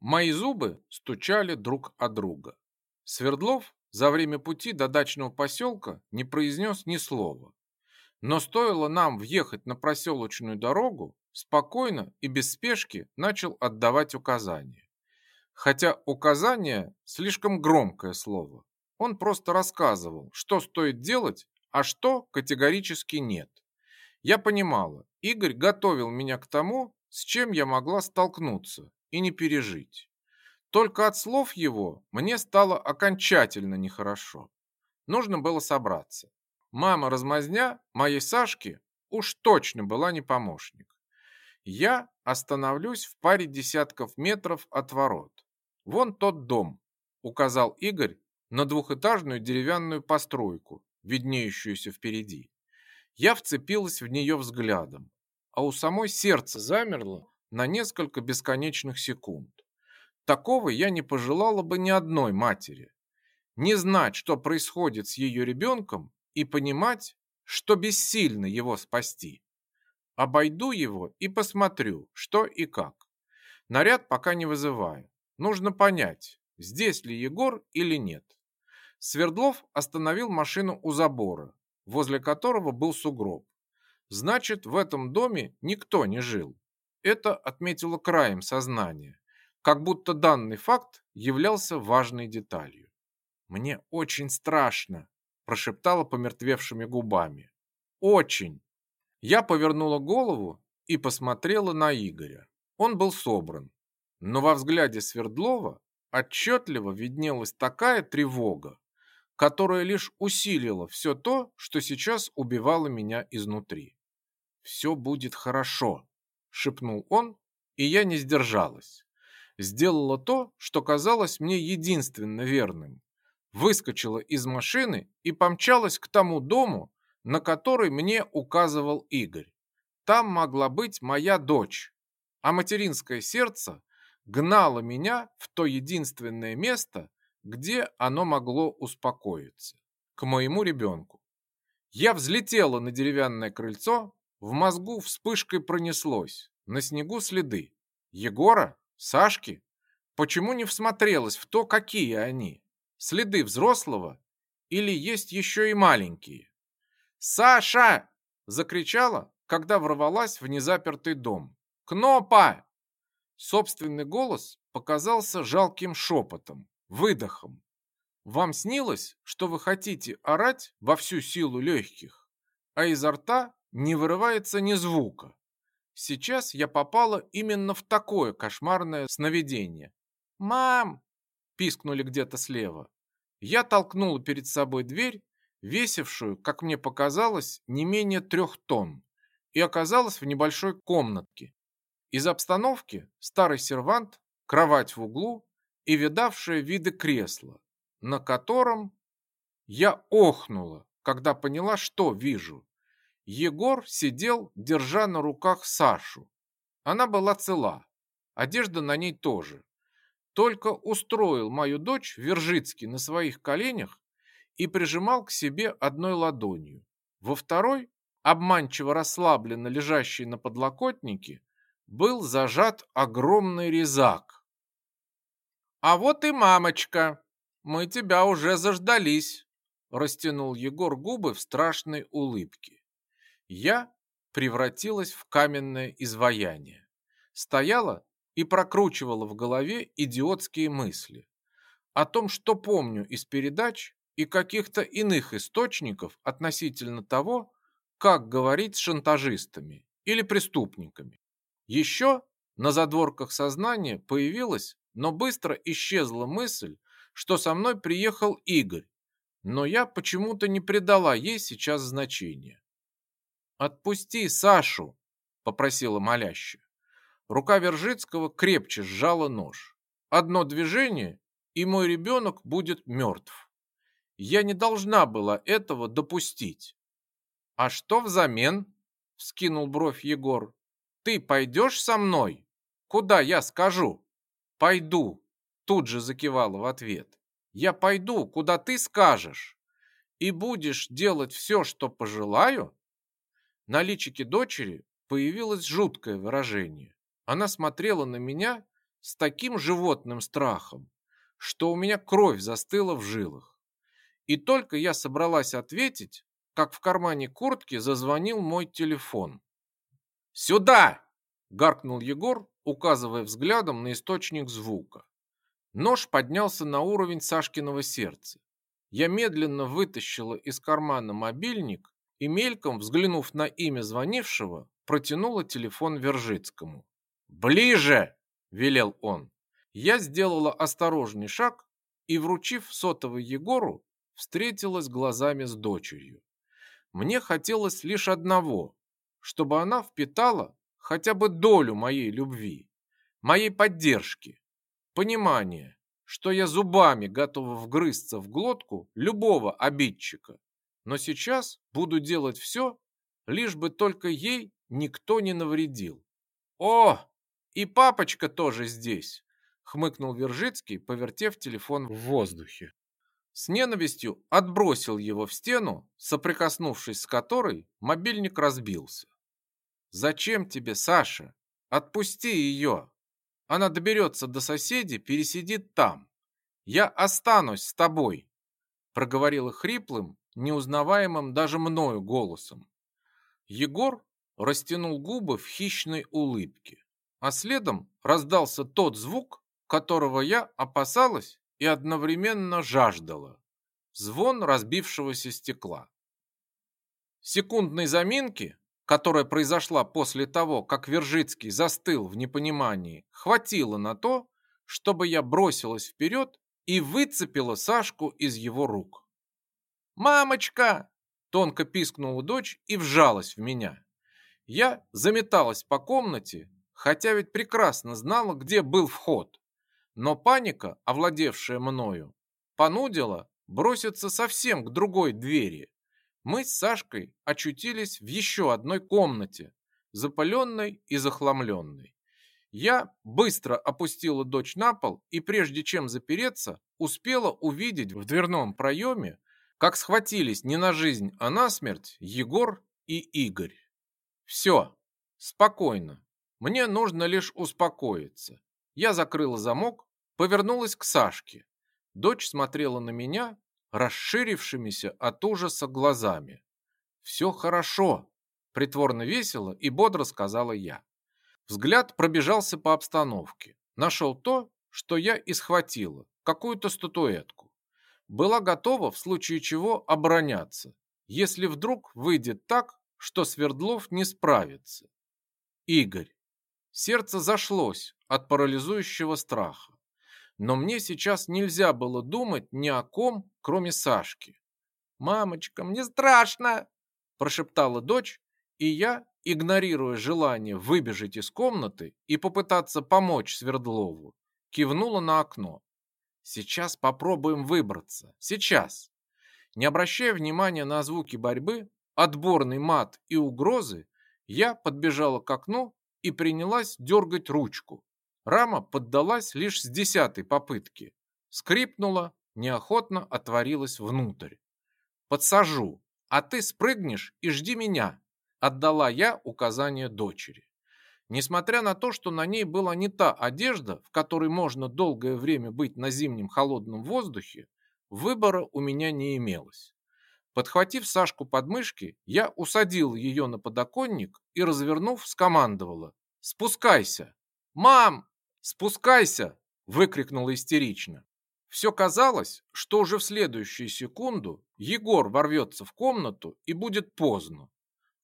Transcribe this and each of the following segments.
Мои зубы стучали друг о друга. Свердлов за время пути до дачного поселка не произнес ни слова. Но стоило нам въехать на проселочную дорогу, спокойно и без спешки начал отдавать указания. Хотя указание – слишком громкое слово. Он просто рассказывал, что стоит делать, а что категорически нет. Я понимала, Игорь готовил меня к тому, с чем я могла столкнуться и не пережить. Только от слов его мне стало окончательно нехорошо. Нужно было собраться. Мама-размазня моей Сашки уж точно была не помощник. Я остановлюсь в паре десятков метров от ворот. Вон тот дом, указал Игорь на двухэтажную деревянную постройку, виднеющуюся впереди. Я вцепилась в нее взглядом, а у самой сердце замерло на несколько бесконечных секунд. Такого я не пожелала бы ни одной матери. Не знать, что происходит с ее ребенком, и понимать, что бессильно его спасти. Обойду его и посмотрю, что и как. Наряд пока не вызываю. Нужно понять, здесь ли Егор или нет. Свердлов остановил машину у забора, возле которого был сугроб. Значит, в этом доме никто не жил. Это отметило краем сознания, как будто данный факт являлся важной деталью. «Мне очень страшно», – прошептала помертвевшими губами. «Очень». Я повернула голову и посмотрела на Игоря. Он был собран, но во взгляде Свердлова отчетливо виднелась такая тревога, которая лишь усилила все то, что сейчас убивало меня изнутри. «Все будет хорошо», — шепнул он, и я не сдержалась. Сделала то, что казалось мне единственно верным. Выскочила из машины и помчалась к тому дому, на который мне указывал Игорь. Там могла быть моя дочь, а материнское сердце гнало меня в то единственное место, где оно могло успокоиться, к моему ребенку. Я взлетела на деревянное крыльцо, в мозгу вспышкой пронеслось, на снегу следы. Егора? Сашки? Почему не всмотрелась в то, какие они? Следы взрослого? Или есть еще и маленькие? «Саша!» – закричала, когда ворвалась в незапертый дом. «Кнопа!» Собственный голос показался жалким шепотом, выдохом. Вам снилось, что вы хотите орать во всю силу легких, а изо рта не вырывается ни звука. Сейчас я попала именно в такое кошмарное сновидение. «Мам!» – пискнули где-то слева. Я толкнула перед собой дверь, весившую, как мне показалось, не менее трех тонн, и оказалась в небольшой комнатке. Из обстановки старый сервант, кровать в углу и видавшее виды кресла, на котором я охнула, когда поняла, что вижу. Егор сидел, держа на руках Сашу. Она была цела, одежда на ней тоже. Только устроил мою дочь Вержицкий на своих коленях и прижимал к себе одной ладонью. Во второй, обманчиво расслабленно лежащий на подлокотнике, был зажат огромный резак. «А вот и мамочка! Мы тебя уже заждались!» Растянул Егор губы в страшной улыбке. Я превратилась в каменное изваяние. Стояла и прокручивала в голове идиотские мысли о том, что помню из передач и каких-то иных источников относительно того, как говорить с шантажистами или преступниками. Еще на задворках сознания появилась, но быстро исчезла мысль, что со мной приехал Игорь, но я почему-то не придала ей сейчас значения. «Отпусти Сашу!» – попросила молящая. Рука Вержицкого крепче сжала нож. Одно движение, и мой ребенок будет мертв. Я не должна была этого допустить. «А что взамен?» – вскинул бровь Егор. «Ты пойдешь со мной? Куда я скажу?» «Пойду», – тут же закивала в ответ. «Я пойду, куда ты скажешь. И будешь делать все, что пожелаю?» На личике дочери появилось жуткое выражение. Она смотрела на меня с таким животным страхом, что у меня кровь застыла в жилах. И только я собралась ответить, как в кармане куртки зазвонил мой телефон. «Сюда!» – гаркнул Егор, указывая взглядом на источник звука. Нож поднялся на уровень Сашкиного сердца. Я медленно вытащила из кармана мобильник и, мельком взглянув на имя звонившего, протянула телефон Вержицкому. «Ближе!» – велел он. Я сделала осторожный шаг и, вручив сотовый Егору, встретилась глазами с дочерью. Мне хотелось лишь одного, чтобы она впитала хотя бы долю моей любви, моей поддержки, понимания, что я зубами готова вгрызться в глотку любого обидчика, но сейчас буду делать все, лишь бы только ей никто не навредил. О, и папочка тоже здесь, хмыкнул Вержицкий, повертев телефон в воздухе. С ненавистью отбросил его в стену, соприкоснувшись с которой мобильник разбился. «Зачем тебе, Саша? Отпусти ее. Она доберется до соседей, пересидит там. Я останусь с тобой», проговорила хриплым, неузнаваемым даже мною голосом. Егор растянул губы в хищной улыбке, а следом раздался тот звук, которого я опасалась и одновременно жаждала. Звон разбившегося стекла. Секундной заминки, которая произошла после того, как Вержицкий застыл в непонимании, хватило на то, чтобы я бросилась вперед и выцепила Сашку из его рук. «Мамочка!» – тонко пискнула дочь и вжалась в меня. Я заметалась по комнате, хотя ведь прекрасно знала, где был вход. Но паника, овладевшая мною, понудила броситься совсем к другой двери. Мы с Сашкой очутились в еще одной комнате, запаленной и захламленной. Я быстро опустила дочь на пол и прежде чем запереться, успела увидеть в дверном проеме, как схватились не на жизнь, а на смерть Егор и Игорь. Все, спокойно. Мне нужно лишь успокоиться. Я закрыла замок, повернулась к Сашке. Дочь смотрела на меня расширившимися от ужаса глазами. «Все хорошо», — притворно весело и бодро сказала я. Взгляд пробежался по обстановке. Нашел то, что я и схватила, какую-то статуэтку. Была готова в случае чего обороняться, если вдруг выйдет так, что Свердлов не справится. Игорь. Сердце зашлось от парализующего страха. Но мне сейчас нельзя было думать ни о ком, кроме Сашки. «Мамочка, мне страшно!» – прошептала дочь, и я, игнорируя желание выбежать из комнаты и попытаться помочь Свердлову, кивнула на окно. «Сейчас попробуем выбраться. Сейчас!» Не обращая внимания на звуки борьбы, отборный мат и угрозы, я подбежала к окну и принялась дергать ручку. Рама поддалась лишь с десятой попытки. Скрипнула, неохотно отворилась внутрь. «Подсажу, а ты спрыгнешь и жди меня», отдала я указание дочери. Несмотря на то, что на ней была не та одежда, в которой можно долгое время быть на зимнем холодном воздухе, выбора у меня не имелось. Подхватив Сашку под мышки, я усадил ее на подоконник и, развернув, скомандовала «Спускайся!» «Мам!» «Спускайся!» – выкрикнула истерично. Все казалось, что уже в следующую секунду Егор ворвется в комнату и будет поздно.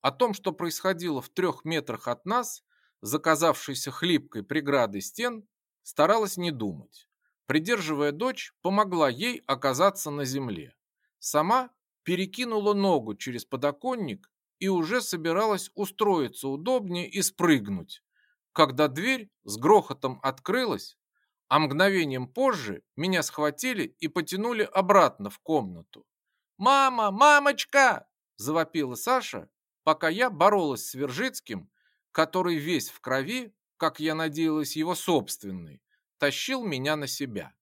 О том, что происходило в трех метрах от нас, заказавшейся хлипкой преградой стен, старалась не думать. Придерживая дочь, помогла ей оказаться на земле. Сама перекинула ногу через подоконник и уже собиралась устроиться удобнее и спрыгнуть, когда дверь с грохотом открылась, а мгновением позже меня схватили и потянули обратно в комнату. «Мама! Мамочка!» – завопила Саша, пока я боролась с Вержицким, который весь в крови, как я надеялась, его собственный, тащил меня на себя.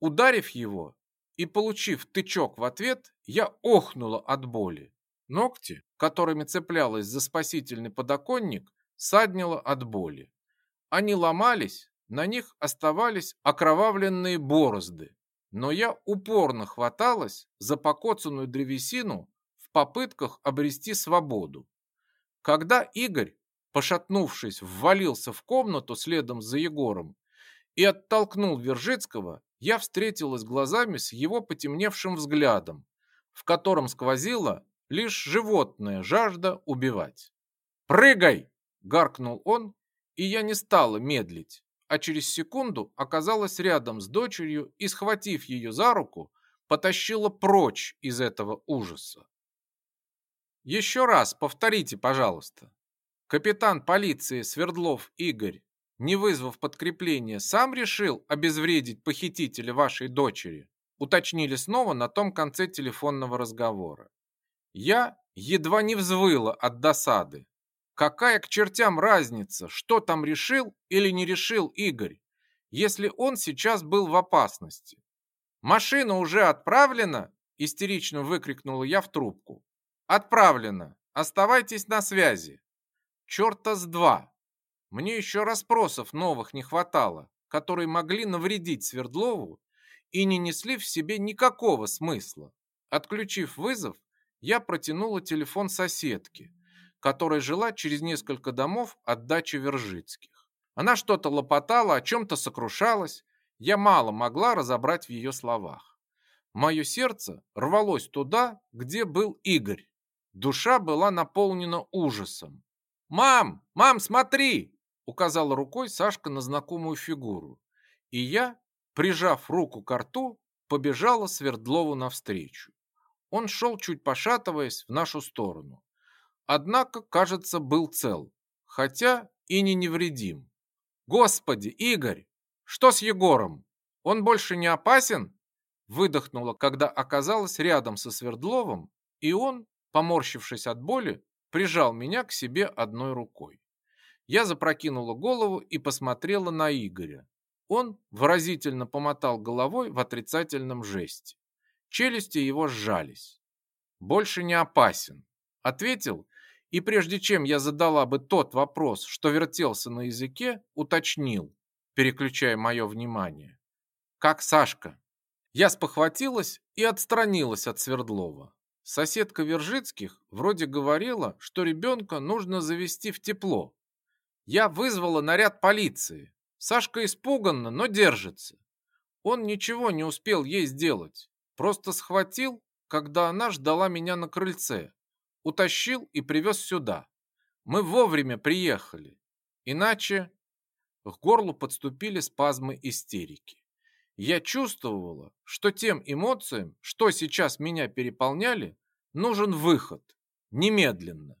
Ударив его и получив тычок в ответ, я охнула от боли. Ногти, которыми цеплялась за спасительный подоконник, саднило от боли. Они ломались, на них оставались окровавленные борозды, но я упорно хваталась за покоцанную древесину в попытках обрести свободу. Когда Игорь, пошатнувшись, ввалился в комнату следом за Егором и оттолкнул Вержицкого, я встретилась глазами с его потемневшим взглядом, в котором сквозила лишь животная жажда убивать. «Прыгай!» – гаркнул он, и я не стала медлить, а через секунду оказалась рядом с дочерью и, схватив ее за руку, потащила прочь из этого ужаса. Еще раз повторите, пожалуйста. Капитан полиции Свердлов Игорь, не вызвав подкрепления, сам решил обезвредить похитителя вашей дочери, уточнили снова на том конце телефонного разговора. Я едва не взвыла от досады. Какая к чертям разница, что там решил или не решил Игорь, если он сейчас был в опасности? «Машина уже отправлена?» – истерично выкрикнула я в трубку. Отправлено. Оставайтесь на связи. Черта с два. Мне еще расспросов новых не хватало, которые могли навредить Свердлову и не несли в себе никакого смысла. Отключив вызов, я протянула телефон соседке, которая жила через несколько домов от дачи Вержицких. Она что-то лопотала, о чем-то сокрушалась. Я мало могла разобрать в ее словах. Мое сердце рвалось туда, где был Игорь. Душа была наполнена ужасом. «Мам! Мам, смотри!» указала рукой Сашка на знакомую фигуру. И я, прижав руку к рту, побежала Свердлову навстречу. Он шел, чуть пошатываясь, в нашу сторону. Однако, кажется, был цел, хотя и не невредим. «Господи, Игорь! Что с Егором? Он больше не опасен?» Выдохнула, когда оказалась рядом со Свердловым, и он, поморщившись от боли, прижал меня к себе одной рукой. Я запрокинула голову и посмотрела на Игоря. Он выразительно помотал головой в отрицательном жесте. Челюсти его сжались. «Больше не опасен», — ответил, и прежде чем я задала бы тот вопрос, что вертелся на языке, уточнил, переключая мое внимание. «Как Сашка?» Я спохватилась и отстранилась от Свердлова. Соседка Вержицких вроде говорила, что ребенка нужно завести в тепло. Я вызвала наряд полиции. Сашка испуганно, но держится. Он ничего не успел ей сделать. Просто схватил, когда она ждала меня на крыльце. Утащил и привез сюда. Мы вовремя приехали. Иначе... К горлу подступили спазмы истерики. Я чувствовала, что тем эмоциям, что сейчас меня переполняли, нужен выход. Немедленно.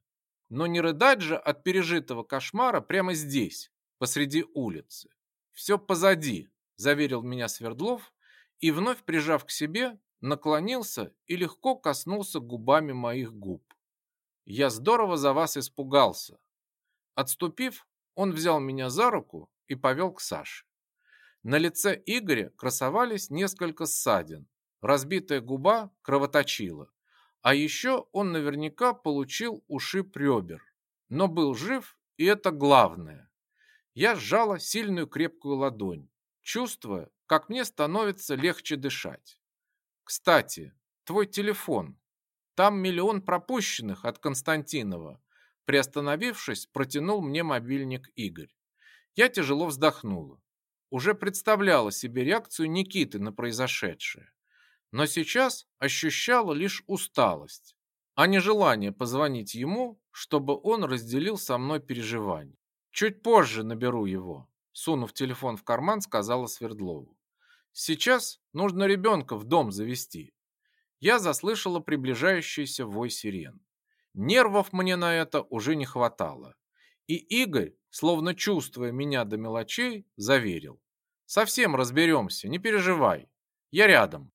Но не рыдать же от пережитого кошмара прямо здесь, посреди улицы. Все позади, заверил меня Свердлов и, вновь прижав к себе, наклонился и легко коснулся губами моих губ. Я здорово за вас испугался. Отступив, он взял меня за руку и повел к Саше. На лице Игоря красовались несколько ссадин. Разбитая губа кровоточила. А еще он наверняка получил ушиб ребер. Но был жив, и это главное. Я сжала сильную крепкую ладонь, чувствуя, как мне становится легче дышать. Кстати, твой телефон. Там миллион пропущенных от Константинова. Приостановившись, протянул мне мобильник Игорь. Я тяжело вздохнула уже представляла себе реакцию Никиты на произошедшее, но сейчас ощущала лишь усталость, а не желание позвонить ему, чтобы он разделил со мной переживания. Чуть позже наберу его, сунув телефон в карман, сказала Свердлову. Сейчас нужно ребенка в дом завести. Я заслышала приближающийся вой сирен. Нервов мне на это уже не хватало. И Игорь, словно чувствуя меня до мелочей, заверил. «Совсем разберемся, не переживай. Я рядом».